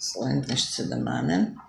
Słynność cynamonem.